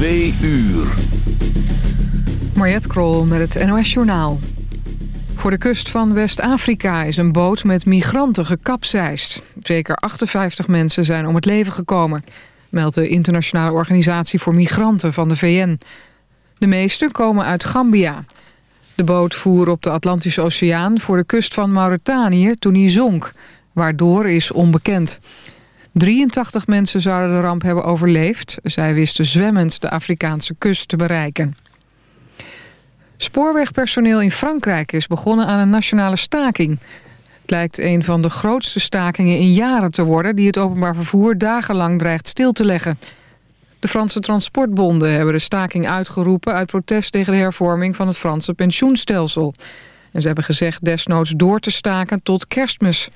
Twee uur. Mariette Krol met het NOS Journaal. Voor de kust van West-Afrika is een boot met migranten gekapseist. Zeker 58 mensen zijn om het leven gekomen... meldt de Internationale Organisatie voor Migranten van de VN. De meeste komen uit Gambia. De boot voer op de Atlantische Oceaan voor de kust van Mauritanië toen hij zonk. Waardoor is onbekend. 83 mensen zouden de ramp hebben overleefd. Zij wisten zwemmend de Afrikaanse kust te bereiken. Spoorwegpersoneel in Frankrijk is begonnen aan een nationale staking. Het lijkt een van de grootste stakingen in jaren te worden... die het openbaar vervoer dagenlang dreigt stil te leggen. De Franse transportbonden hebben de staking uitgeroepen... uit protest tegen de hervorming van het Franse pensioenstelsel. En ze hebben gezegd desnoods door te staken tot kerstmis.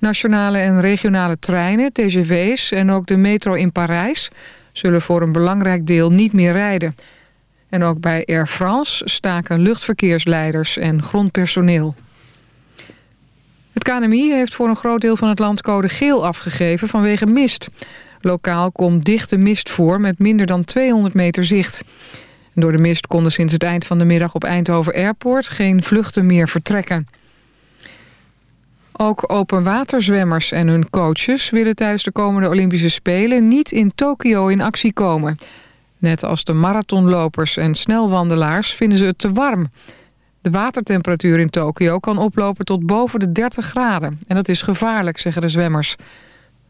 Nationale en regionale treinen, TGV's en ook de metro in Parijs... zullen voor een belangrijk deel niet meer rijden. En ook bij Air France staken luchtverkeersleiders en grondpersoneel. Het KNMI heeft voor een groot deel van het land code geel afgegeven vanwege mist. Lokaal komt dichte mist voor met minder dan 200 meter zicht. Door de mist konden sinds het eind van de middag op Eindhoven Airport geen vluchten meer vertrekken. Ook openwaterzwemmers en hun coaches willen tijdens de komende Olympische Spelen niet in Tokio in actie komen. Net als de marathonlopers en snelwandelaars vinden ze het te warm. De watertemperatuur in Tokio kan oplopen tot boven de 30 graden. En dat is gevaarlijk, zeggen de zwemmers.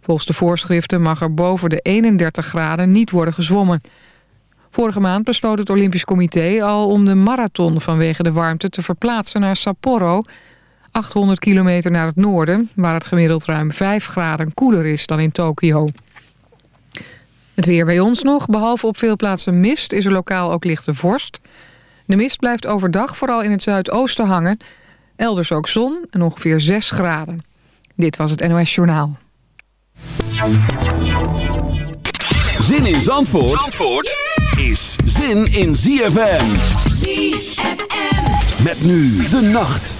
Volgens de voorschriften mag er boven de 31 graden niet worden gezwommen. Vorige maand besloot het Olympisch Comité al om de marathon vanwege de warmte te verplaatsen naar Sapporo... 800 kilometer naar het noorden, waar het gemiddeld ruim 5 graden koeler is dan in Tokio. Het weer bij ons nog. Behalve op veel plaatsen mist is er lokaal ook lichte vorst. De mist blijft overdag vooral in het zuidoosten hangen. Elders ook zon en ongeveer 6 graden. Dit was het NOS Journaal. Zin in Zandvoort, Zandvoort is zin in ZFM. ZFM. Met nu de nacht.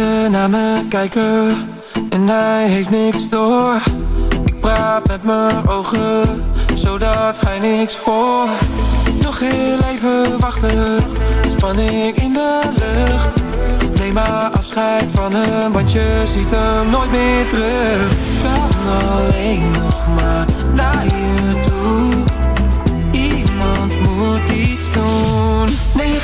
Je naar me kijken en hij heeft niks door. Ik praat met mijn ogen Zodat hij niks hoort. Nog heel even wachten Spanning in de lucht. Neem maar afscheid van hem Want je ziet hem nooit meer terug. Kan alleen nog maar naar je toe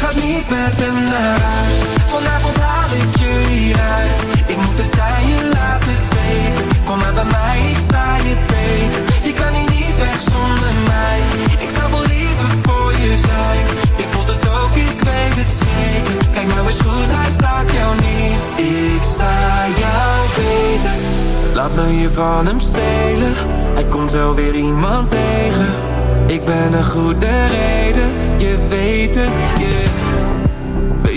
gaat niet met hem naar huis. Vanavond haal ik je hieruit Ik moet het aan je laten weten. Kom maar bij mij, ik sta je beter. Je kan hier niet weg zonder mij. Ik zou wel liever voor je zijn. Je voelt het ook, ik weet het zeker. Kijk nou eens goed, hij staat jou niet. Ik sta jou beter. Laat me je van hem stelen. Hij komt wel weer iemand tegen. Ik ben een goede reden. Je weet het, yeah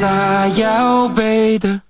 na jou beter.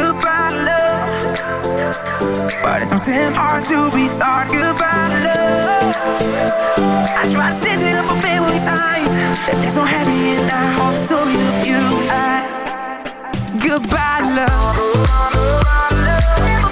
But it's so damn hard to restart. Goodbye, love. I try to stitch it up a bit times. It's so happy and I hope so you, you, I. Goodbye, love. Goodbye, love.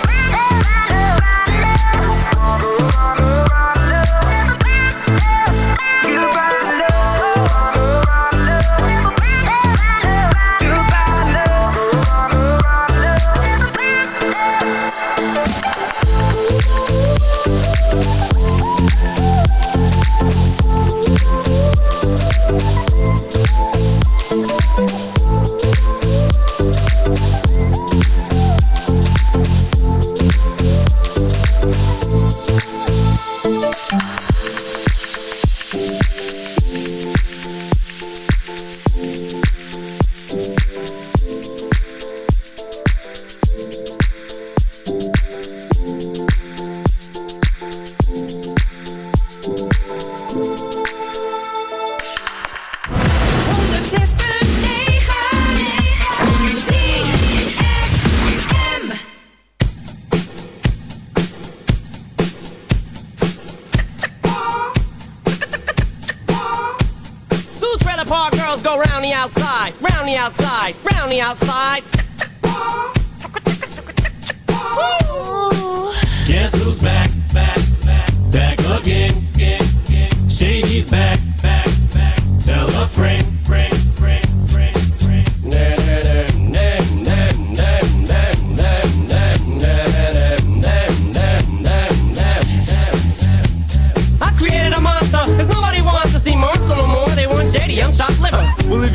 Trailer park girls go round the outside, round the outside, round the outside. Guess who's back, back, back, back again. Shady's back, back, back. Tell a friend,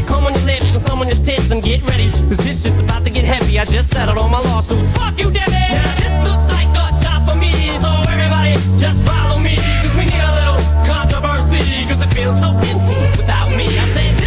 that, come on your lips and some on your tits and get ready. Cause this shit's about to get heavy, I just settled all my lawsuits. Fuck you, Debbie! Now this looks like a job for me, so everybody just follow me. Cause we need a little controversy, cause it feels so empty without me. I say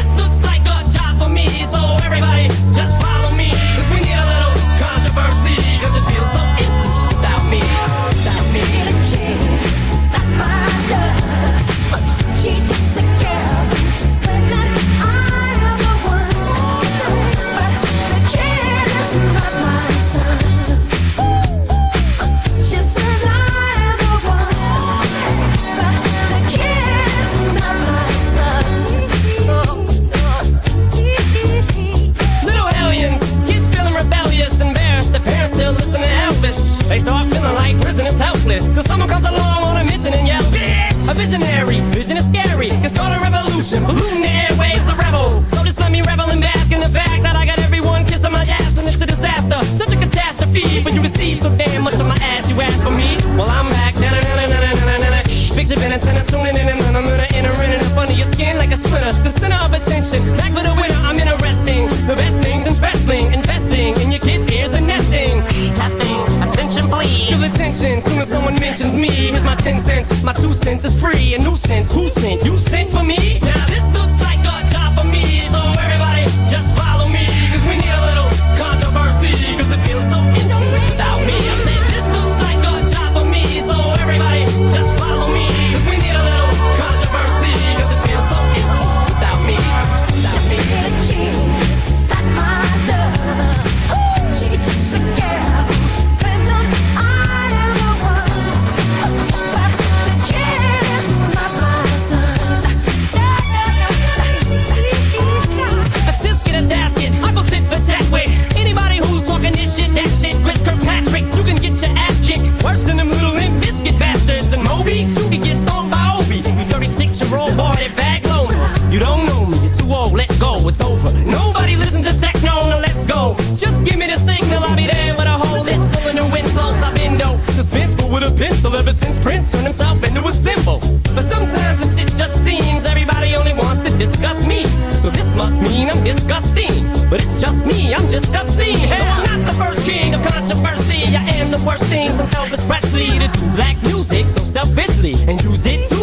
so damn much on my ass. You ask for me, well I'm back. Na na na na na na na. Fix your minutes and I'm tuning in and I'm gonna enter in and up under your skin like a splinter. The center of attention, back for the winner. I'm interesting. The best things in wrestling, investing in your kids' ears and nesting. Testing, attention please. Feel attention soon as someone mentions me. Here's my ten cents, my two cents is free. A nuisance, who sent? You sent for me? Now this looks like mean, I'm disgusting. But it's just me, I'm just obscene. Hell, I'm not the first king of controversy. I am the worst thing from Elvis Presley to do black music so selfishly and use it too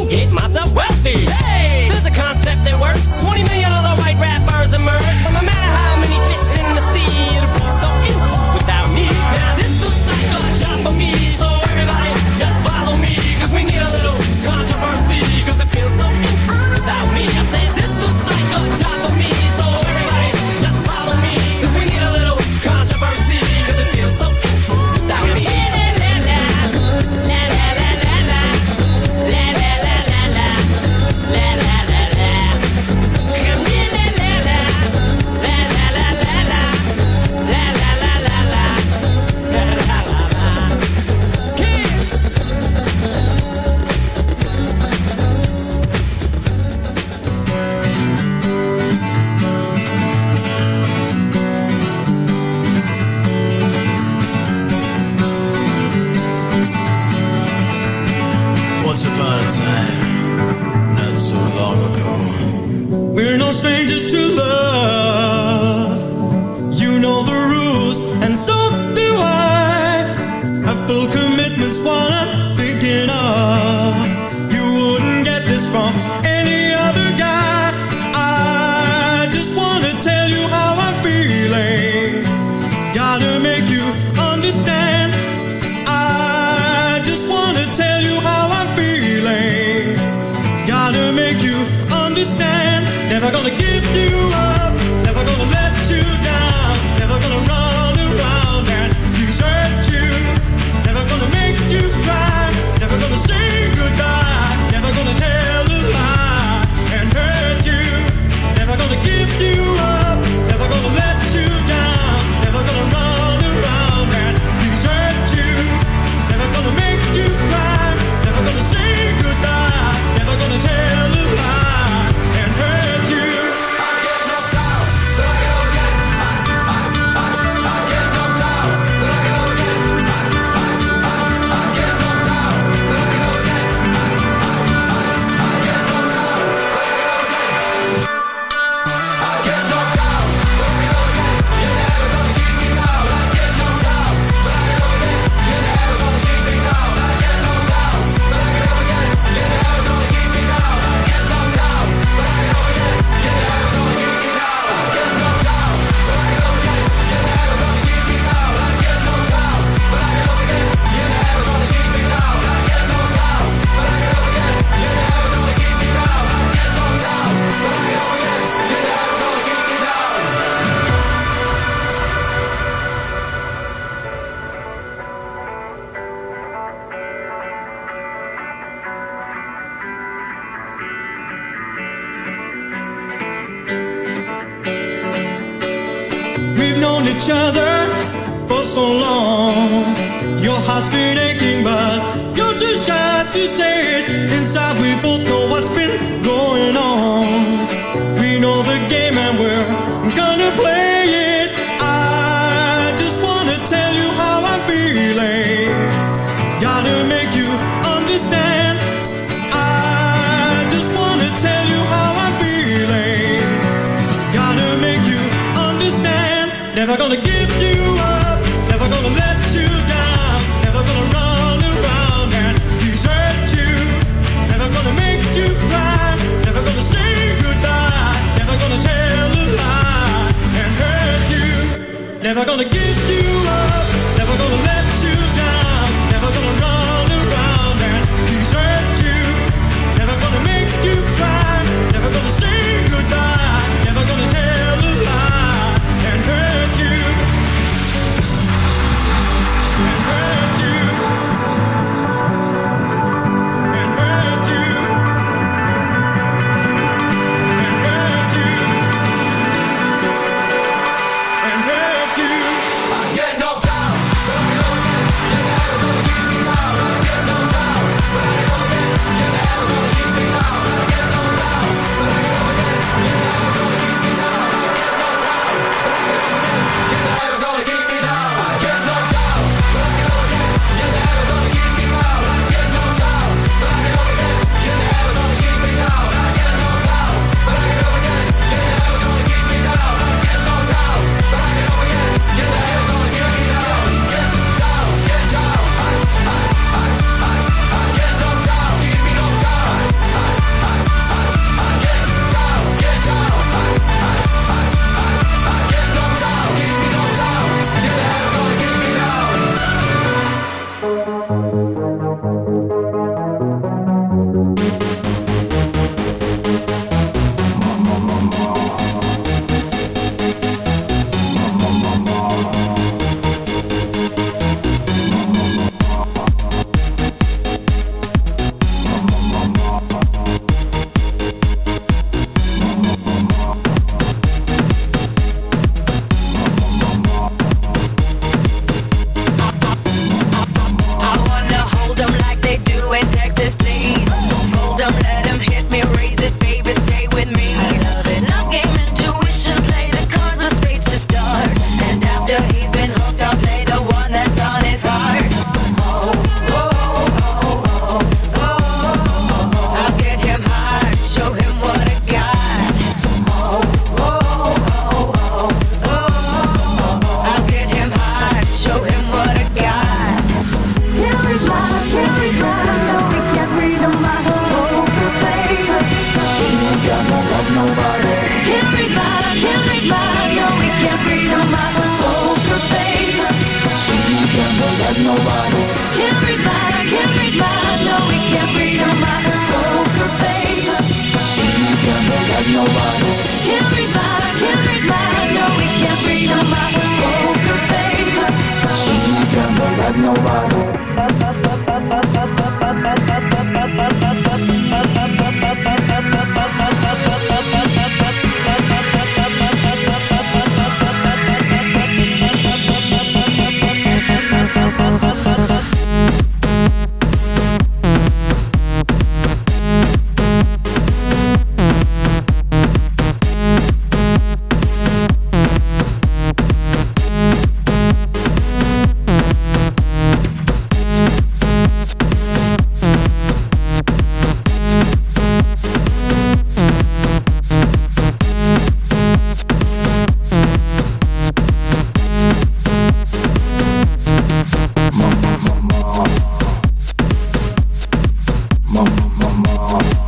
Oh.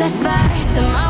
set fire to my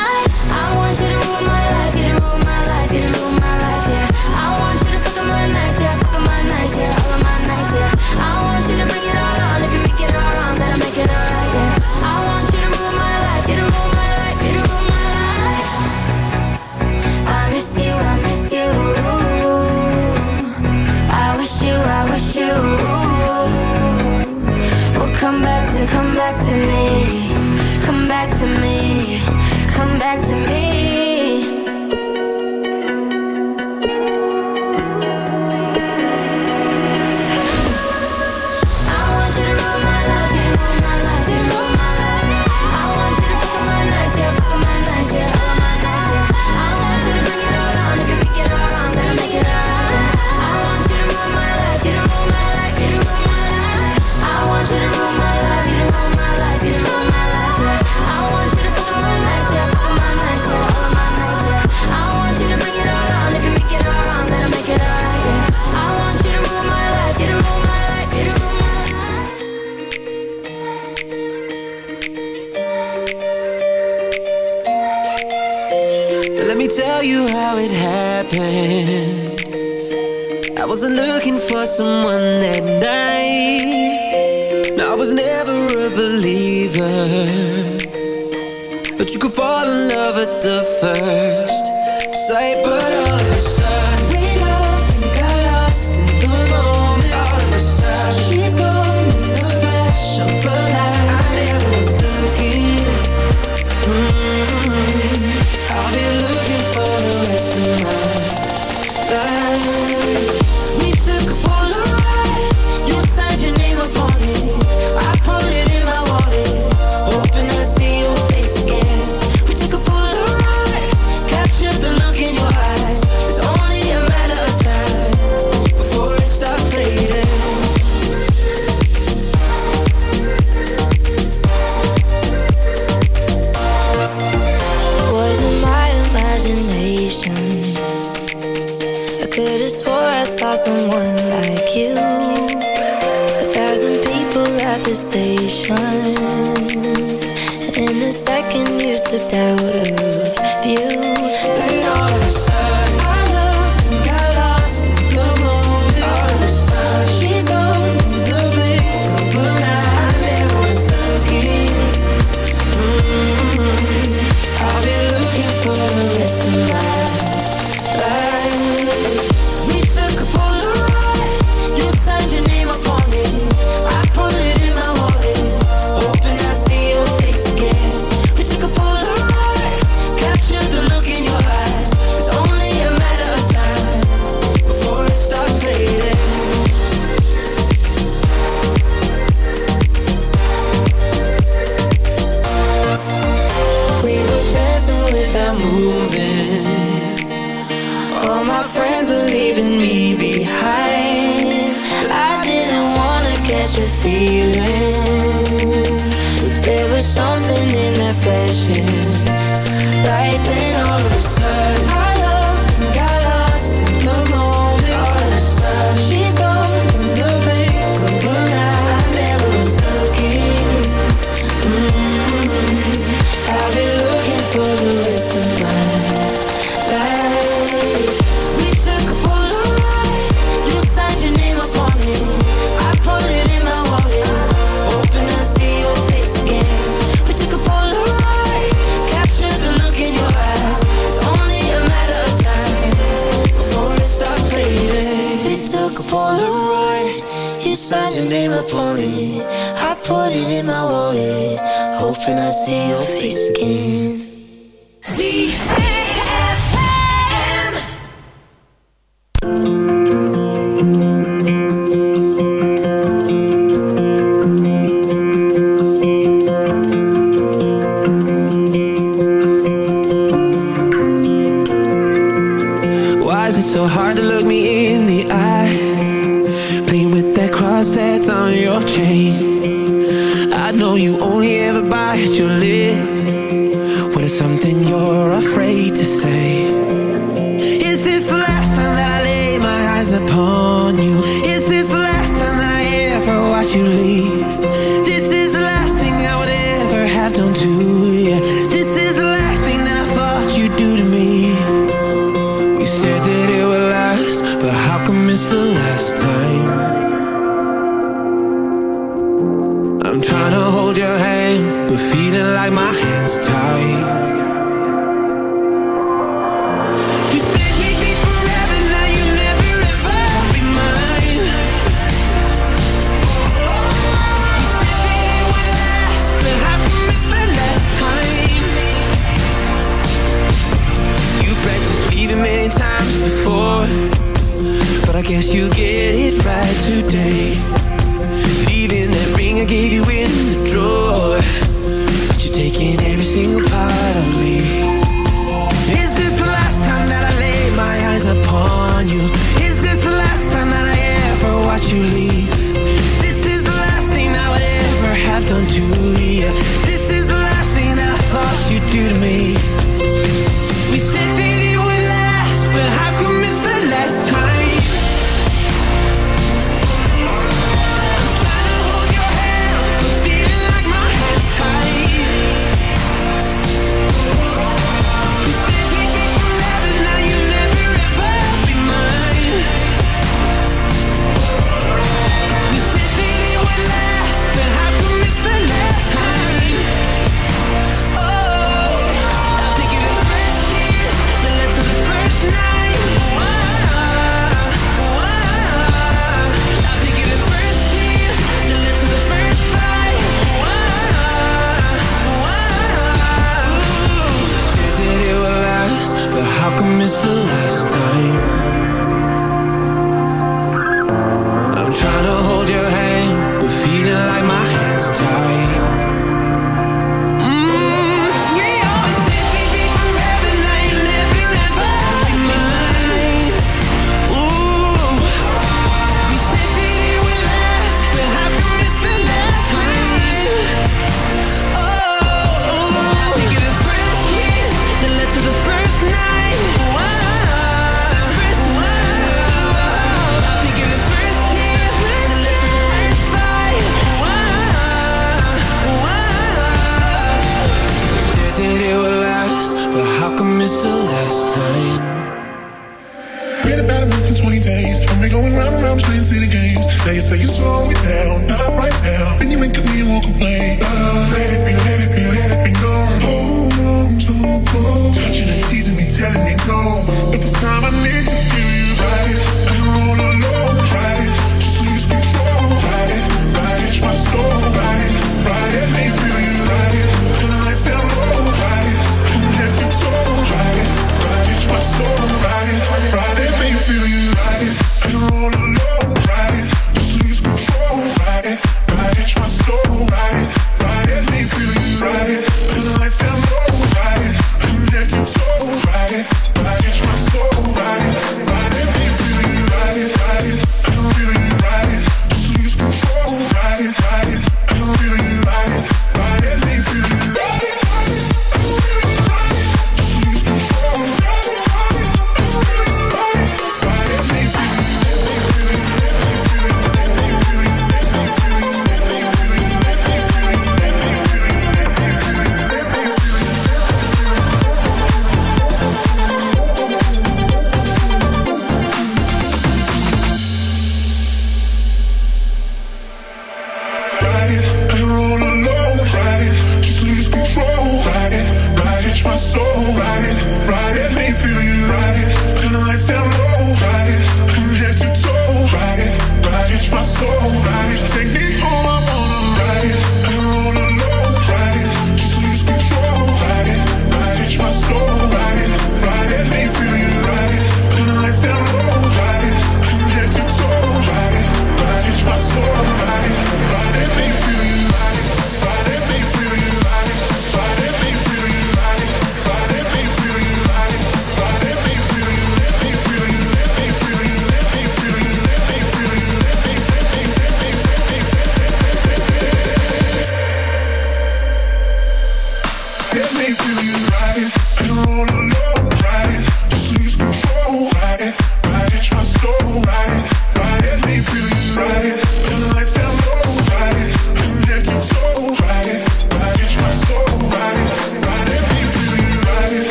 back to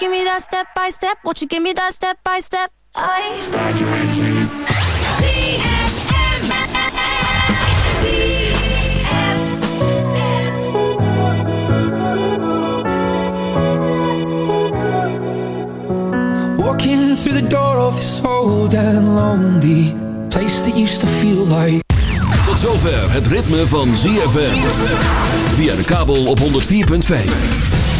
give me that step by step? Won't you give me that step by step? I start your engines. Walking through the door of this old and lonely place that used to feel like Tot zover het ritme van ZFM. Via de kabel op 104.5.